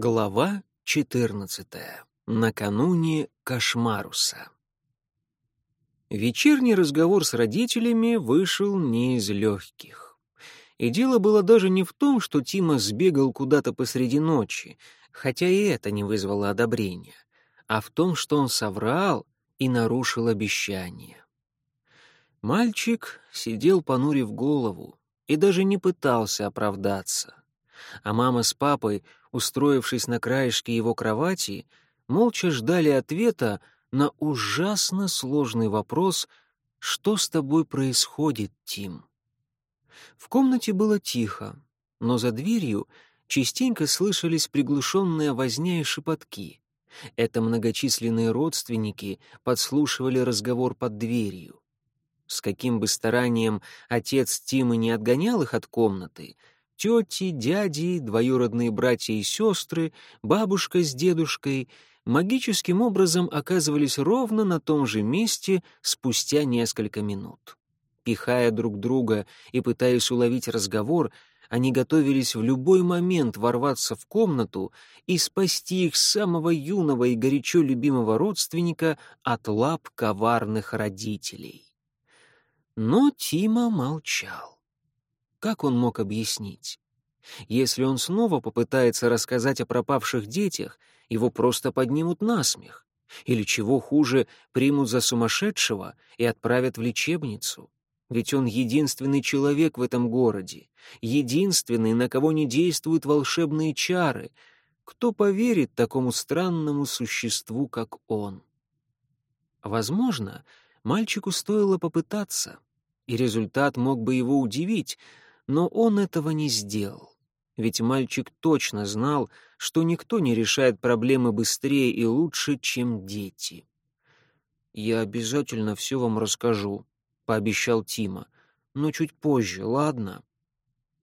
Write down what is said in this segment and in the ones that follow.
Глава 14. Накануне Кошмаруса. Вечерний разговор с родителями вышел не из легких. И дело было даже не в том, что Тима сбегал куда-то посреди ночи, хотя и это не вызвало одобрения, а в том, что он соврал и нарушил обещание. Мальчик сидел, понурив голову, и даже не пытался оправдаться. А мама с папой — устроившись на краешке его кровати, молча ждали ответа на ужасно сложный вопрос «Что с тобой происходит, Тим?». В комнате было тихо, но за дверью частенько слышались приглушенные возня и шепотки. Это многочисленные родственники подслушивали разговор под дверью. С каким бы старанием отец Тима не отгонял их от комнаты — тети, дяди, двоюродные братья и сестры, бабушка с дедушкой магическим образом оказывались ровно на том же месте спустя несколько минут. Пихая друг друга и пытаясь уловить разговор, они готовились в любой момент ворваться в комнату и спасти их самого юного и горячо любимого родственника от лап коварных родителей. Но Тима молчал. Как он мог объяснить? Если он снова попытается рассказать о пропавших детях, его просто поднимут на смех. Или, чего хуже, примут за сумасшедшего и отправят в лечебницу. Ведь он единственный человек в этом городе, единственный, на кого не действуют волшебные чары. Кто поверит такому странному существу, как он? Возможно, мальчику стоило попытаться, и результат мог бы его удивить, но он этого не сделал. Ведь мальчик точно знал, что никто не решает проблемы быстрее и лучше, чем дети. «Я обязательно все вам расскажу», — пообещал Тима. «Но чуть позже, ладно?»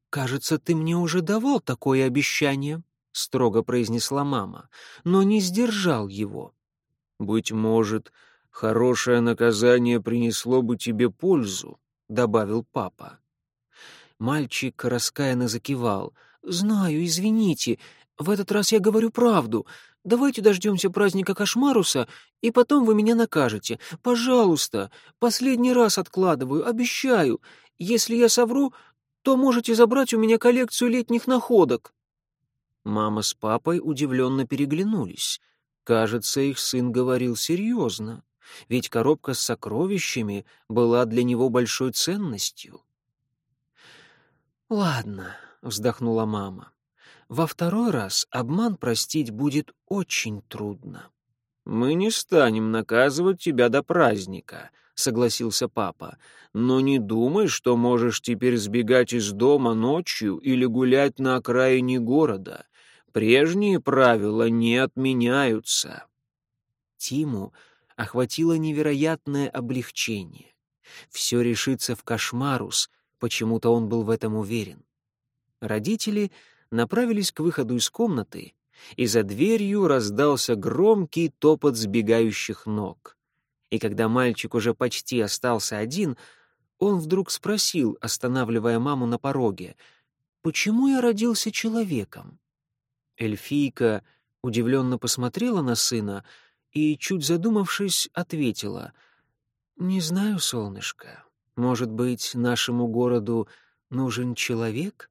«Кажется, ты мне уже давал такое обещание», — строго произнесла мама, «но не сдержал его». «Быть может, хорошее наказание принесло бы тебе пользу», — добавил папа. Мальчик раскаянно закивал. «Знаю, извините. В этот раз я говорю правду. Давайте дождемся праздника Кошмаруса, и потом вы меня накажете. Пожалуйста. Последний раз откладываю, обещаю. Если я совру, то можете забрать у меня коллекцию летних находок». Мама с папой удивленно переглянулись. Кажется, их сын говорил серьезно, ведь коробка с сокровищами была для него большой ценностью. «Ладно», — вздохнула мама. «Во второй раз обман простить будет очень трудно». «Мы не станем наказывать тебя до праздника», — согласился папа. «Но не думай, что можешь теперь сбегать из дома ночью или гулять на окраине города. Прежние правила не отменяются». Тиму охватило невероятное облегчение. Все решится в кошмарус, Почему-то он был в этом уверен. Родители направились к выходу из комнаты, и за дверью раздался громкий топот сбегающих ног. И когда мальчик уже почти остался один, он вдруг спросил, останавливая маму на пороге, «Почему я родился человеком?» Эльфийка удивленно посмотрела на сына и, чуть задумавшись, ответила, «Не знаю, солнышко, может быть, нашему городу нужен человек?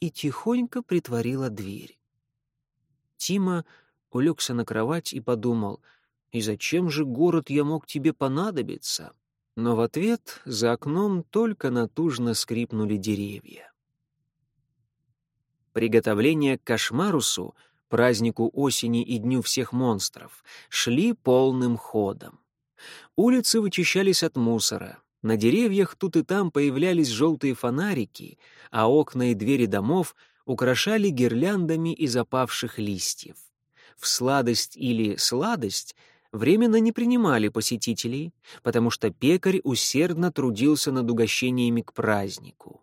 И тихонько притворила дверь. Тима улегся на кровать и подумал, и зачем же город я мог тебе понадобиться? Но в ответ за окном только натужно скрипнули деревья. Приготовления к кошмарусу, празднику осени и дню всех монстров, шли полным ходом. Улицы вычищались от мусора, на деревьях тут и там появлялись желтые фонарики, а окна и двери домов украшали гирляндами из опавших листьев. В сладость или сладость временно не принимали посетителей, потому что пекарь усердно трудился над угощениями к празднику.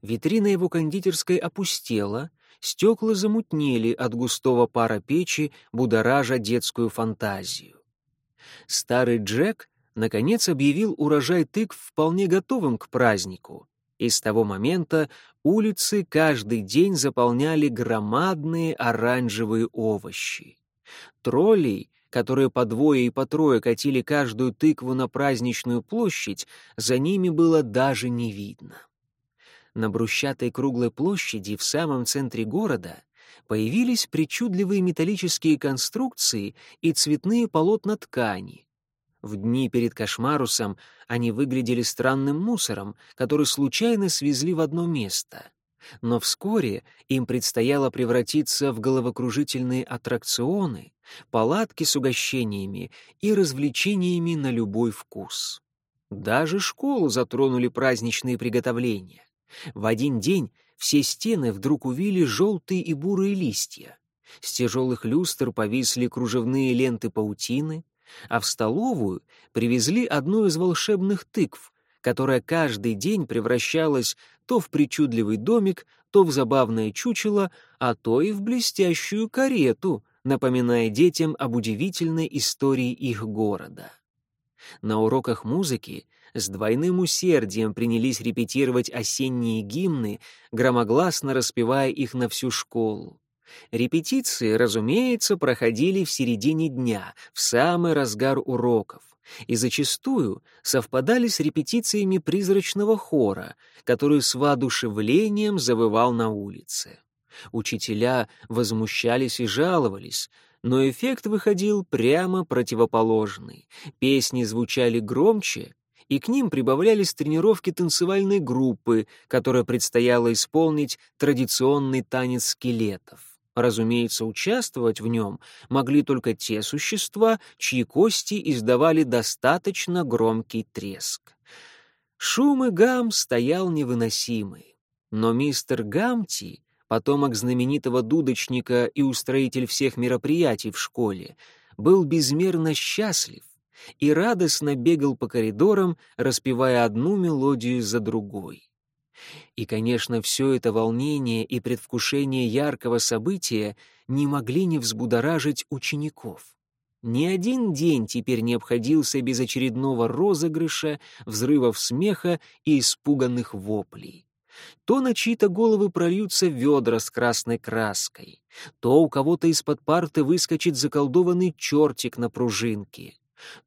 Витрина его кондитерской опустела, стекла замутнели от густого пара печи, будоража детскую фантазию. Старый Джек наконец объявил урожай тыкв вполне готовым к празднику, И с того момента улицы каждый день заполняли громадные оранжевые овощи. Троллей, которые по двое и по трое катили каждую тыкву на праздничную площадь, за ними было даже не видно. На брусчатой круглой площади в самом центре города появились причудливые металлические конструкции и цветные полотна ткани. В дни перед кошмарусом они выглядели странным мусором, который случайно свезли в одно место. Но вскоре им предстояло превратиться в головокружительные аттракционы, палатки с угощениями и развлечениями на любой вкус. Даже школу затронули праздничные приготовления. В один день все стены вдруг увили желтые и бурые листья. С тяжелых люстр повисли кружевные ленты паутины, а в столовую привезли одну из волшебных тыкв, которая каждый день превращалась то в причудливый домик, то в забавное чучело, а то и в блестящую карету, напоминая детям об удивительной истории их города. На уроках музыки с двойным усердием принялись репетировать осенние гимны, громогласно распевая их на всю школу. Репетиции, разумеется, проходили в середине дня, в самый разгар уроков, и зачастую совпадали с репетициями призрачного хора, который с воодушевлением завывал на улице. Учителя возмущались и жаловались, но эффект выходил прямо противоположный. Песни звучали громче, и к ним прибавлялись тренировки танцевальной группы, которая предстояло исполнить традиционный танец скелетов. Разумеется, участвовать в нем могли только те существа, чьи кости издавали достаточно громкий треск. Шум и гам стоял невыносимый. Но мистер Гамти, потомок знаменитого дудочника и устроитель всех мероприятий в школе, был безмерно счастлив и радостно бегал по коридорам, распевая одну мелодию за другой. И, конечно, все это волнение и предвкушение яркого события не могли не взбудоражить учеников. Ни один день теперь не обходился без очередного розыгрыша, взрывов смеха и испуганных воплей. То на чьи-то головы прольются ведра с красной краской, то у кого-то из-под парты выскочит заколдованный чертик на пружинке,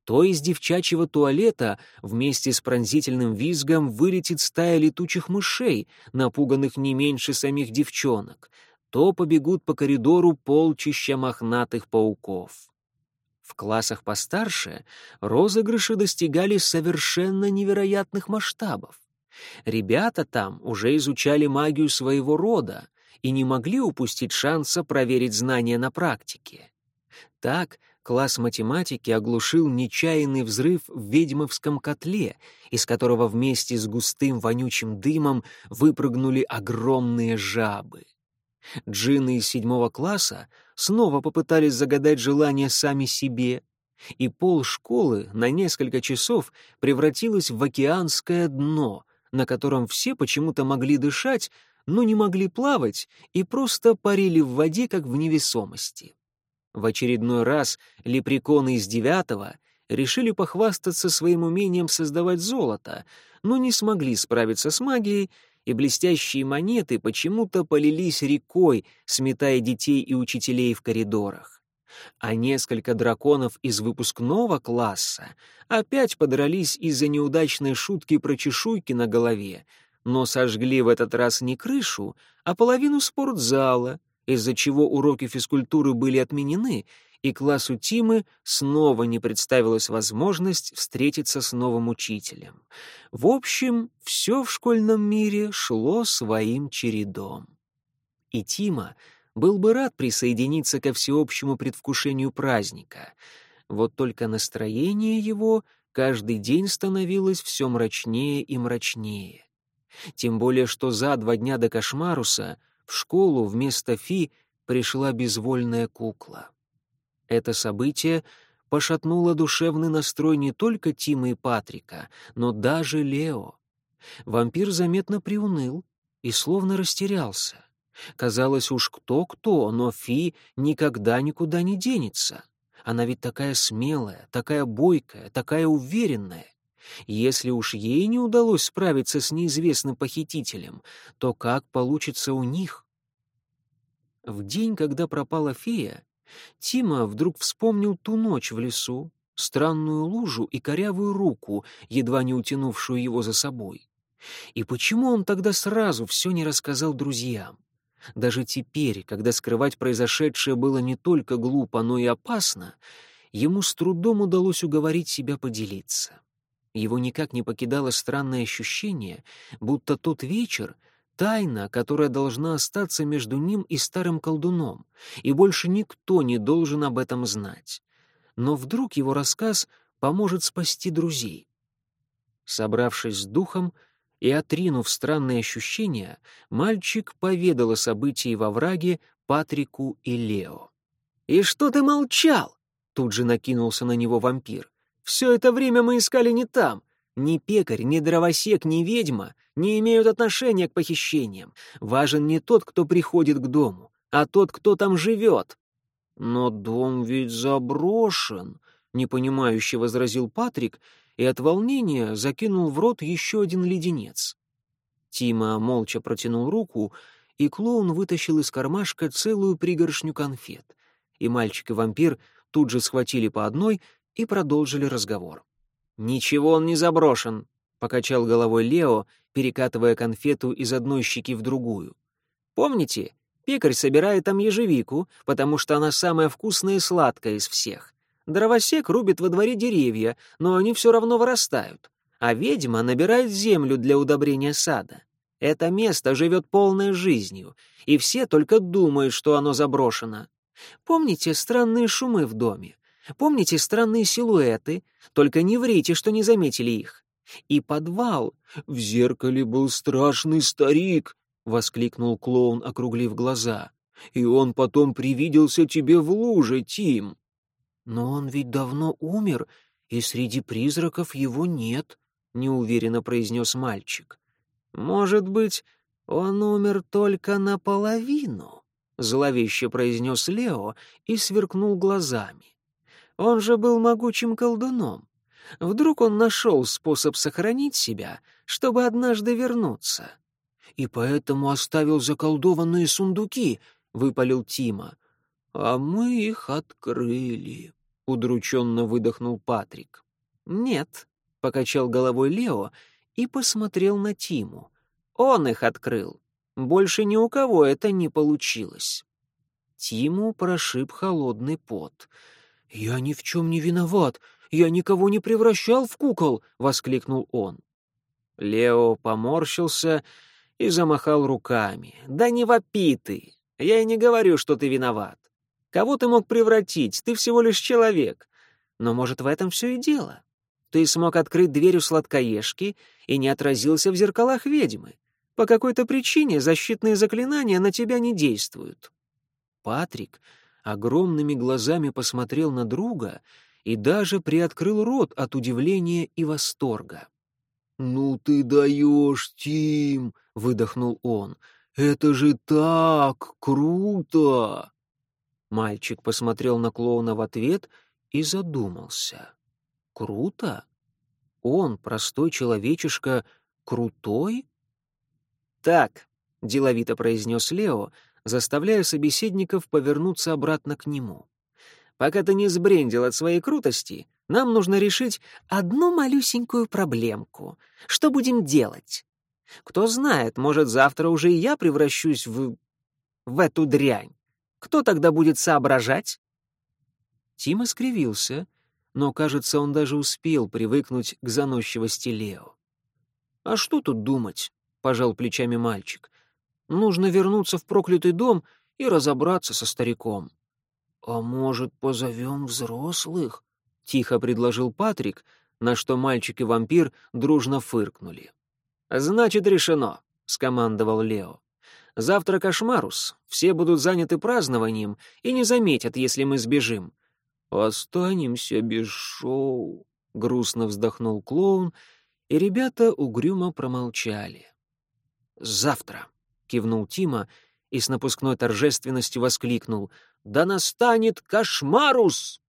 то из девчачьего туалета вместе с пронзительным визгом вылетит стая летучих мышей, напуганных не меньше самих девчонок, то побегут по коридору полчища мохнатых пауков. В классах постарше розыгрыши достигали совершенно невероятных масштабов. Ребята там уже изучали магию своего рода и не могли упустить шанса проверить знания на практике. Так класс математики оглушил нечаянный взрыв в ведьмовском котле, из которого вместе с густым вонючим дымом выпрыгнули огромные жабы. Джины из седьмого класса снова попытались загадать желание сами себе, и пол школы на несколько часов превратилось в океанское дно, на котором все почему-то могли дышать, но не могли плавать и просто парили в воде, как в невесомости. В очередной раз лепреконы из девятого решили похвастаться своим умением создавать золото, но не смогли справиться с магией, и блестящие монеты почему-то полились рекой, сметая детей и учителей в коридорах. А несколько драконов из выпускного класса опять подрались из-за неудачной шутки про чешуйки на голове, но сожгли в этот раз не крышу, а половину спортзала, из-за чего уроки физкультуры были отменены, и классу Тимы снова не представилась возможность встретиться с новым учителем. В общем, все в школьном мире шло своим чередом. И Тима был бы рад присоединиться ко всеобщему предвкушению праздника. Вот только настроение его каждый день становилось все мрачнее и мрачнее. Тем более, что за два дня до Кошмаруса в школу вместо Фи пришла безвольная кукла. Это событие пошатнуло душевный настрой не только Тима и Патрика, но даже Лео. Вампир заметно приуныл и словно растерялся. Казалось уж кто-кто, но Фи никогда никуда не денется. Она ведь такая смелая, такая бойкая, такая уверенная. Если уж ей не удалось справиться с неизвестным похитителем, то как получится у них? В день, когда пропала фея, Тима вдруг вспомнил ту ночь в лесу, странную лужу и корявую руку, едва не утянувшую его за собой. И почему он тогда сразу все не рассказал друзьям? Даже теперь, когда скрывать произошедшее было не только глупо, но и опасно, ему с трудом удалось уговорить себя поделиться. Его никак не покидало странное ощущение, будто тот вечер — тайна, которая должна остаться между ним и старым колдуном, и больше никто не должен об этом знать. Но вдруг его рассказ поможет спасти друзей. Собравшись с духом, и, отринув странные ощущения, мальчик поведал о событии во враге Патрику и Лео. «И что ты молчал?» — тут же накинулся на него вампир. «Все это время мы искали не там. Ни пекарь, ни дровосек, ни ведьма не имеют отношения к похищениям. Важен не тот, кто приходит к дому, а тот, кто там живет». «Но дом ведь заброшен», — непонимающе возразил Патрик и от волнения закинул в рот еще один леденец. Тима молча протянул руку, и клоун вытащил из кармашка целую пригоршню конфет. И мальчик и вампир тут же схватили по одной и продолжили разговор. «Ничего он не заброшен», — покачал головой Лео, перекатывая конфету из одной щеки в другую. «Помните, пекарь собирает там ежевику, потому что она самая вкусная и сладкая из всех. Дровосек рубит во дворе деревья, но они все равно вырастают. А ведьма набирает землю для удобрения сада. Это место живет полной жизнью, и все только думают, что оно заброшено. Помните странные шумы в доме? Помните странные силуэты? Только не врите, что не заметили их. И подвал. В зеркале был страшный старик, — воскликнул клоун, округлив глаза. И он потом привиделся тебе в луже, Тим. «Но он ведь давно умер, и среди призраков его нет», — неуверенно произнес мальчик. «Может быть, он умер только наполовину», — зловеще произнес Лео и сверкнул глазами. «Он же был могучим колдуном. Вдруг он нашел способ сохранить себя, чтобы однажды вернуться?» «И поэтому оставил заколдованные сундуки», — выпалил Тима. «А мы их открыли», — удрученно выдохнул Патрик. «Нет», — покачал головой Лео и посмотрел на Тиму. «Он их открыл. Больше ни у кого это не получилось». Тиму прошиб холодный пот. «Я ни в чем не виноват. Я никого не превращал в кукол!» — воскликнул он. Лео поморщился и замахал руками. «Да не вопи ты! Я и не говорю, что ты виноват. Кого ты мог превратить? Ты всего лишь человек. Но, может, в этом все и дело. Ты смог открыть дверь у сладкоежки и не отразился в зеркалах ведьмы. По какой-то причине защитные заклинания на тебя не действуют. Патрик огромными глазами посмотрел на друга и даже приоткрыл рот от удивления и восторга. «Ну ты даешь, Тим!» — выдохнул он. «Это же так круто!» Мальчик посмотрел на клоуна в ответ и задумался. «Круто? Он, простой человечишка, крутой?» «Так», — деловито произнес Лео, заставляя собеседников повернуться обратно к нему. «Пока ты не сбрендил от своей крутости, нам нужно решить одну малюсенькую проблемку. Что будем делать? Кто знает, может, завтра уже и я превращусь в... в эту дрянь. Кто тогда будет соображать?» Тима скривился, но, кажется, он даже успел привыкнуть к заносчивости Лео. «А что тут думать?» — пожал плечами мальчик. «Нужно вернуться в проклятый дом и разобраться со стариком». «А может, позовем взрослых?» — тихо предложил Патрик, на что мальчик и вампир дружно фыркнули. «Значит, решено», — скомандовал Лео. Завтра кошмарус, все будут заняты празднованием и не заметят, если мы сбежим». «Останемся без шоу», — грустно вздохнул клоун, и ребята угрюмо промолчали. «Завтра», — кивнул Тима и с напускной торжественностью воскликнул, «Да настанет кошмарус!»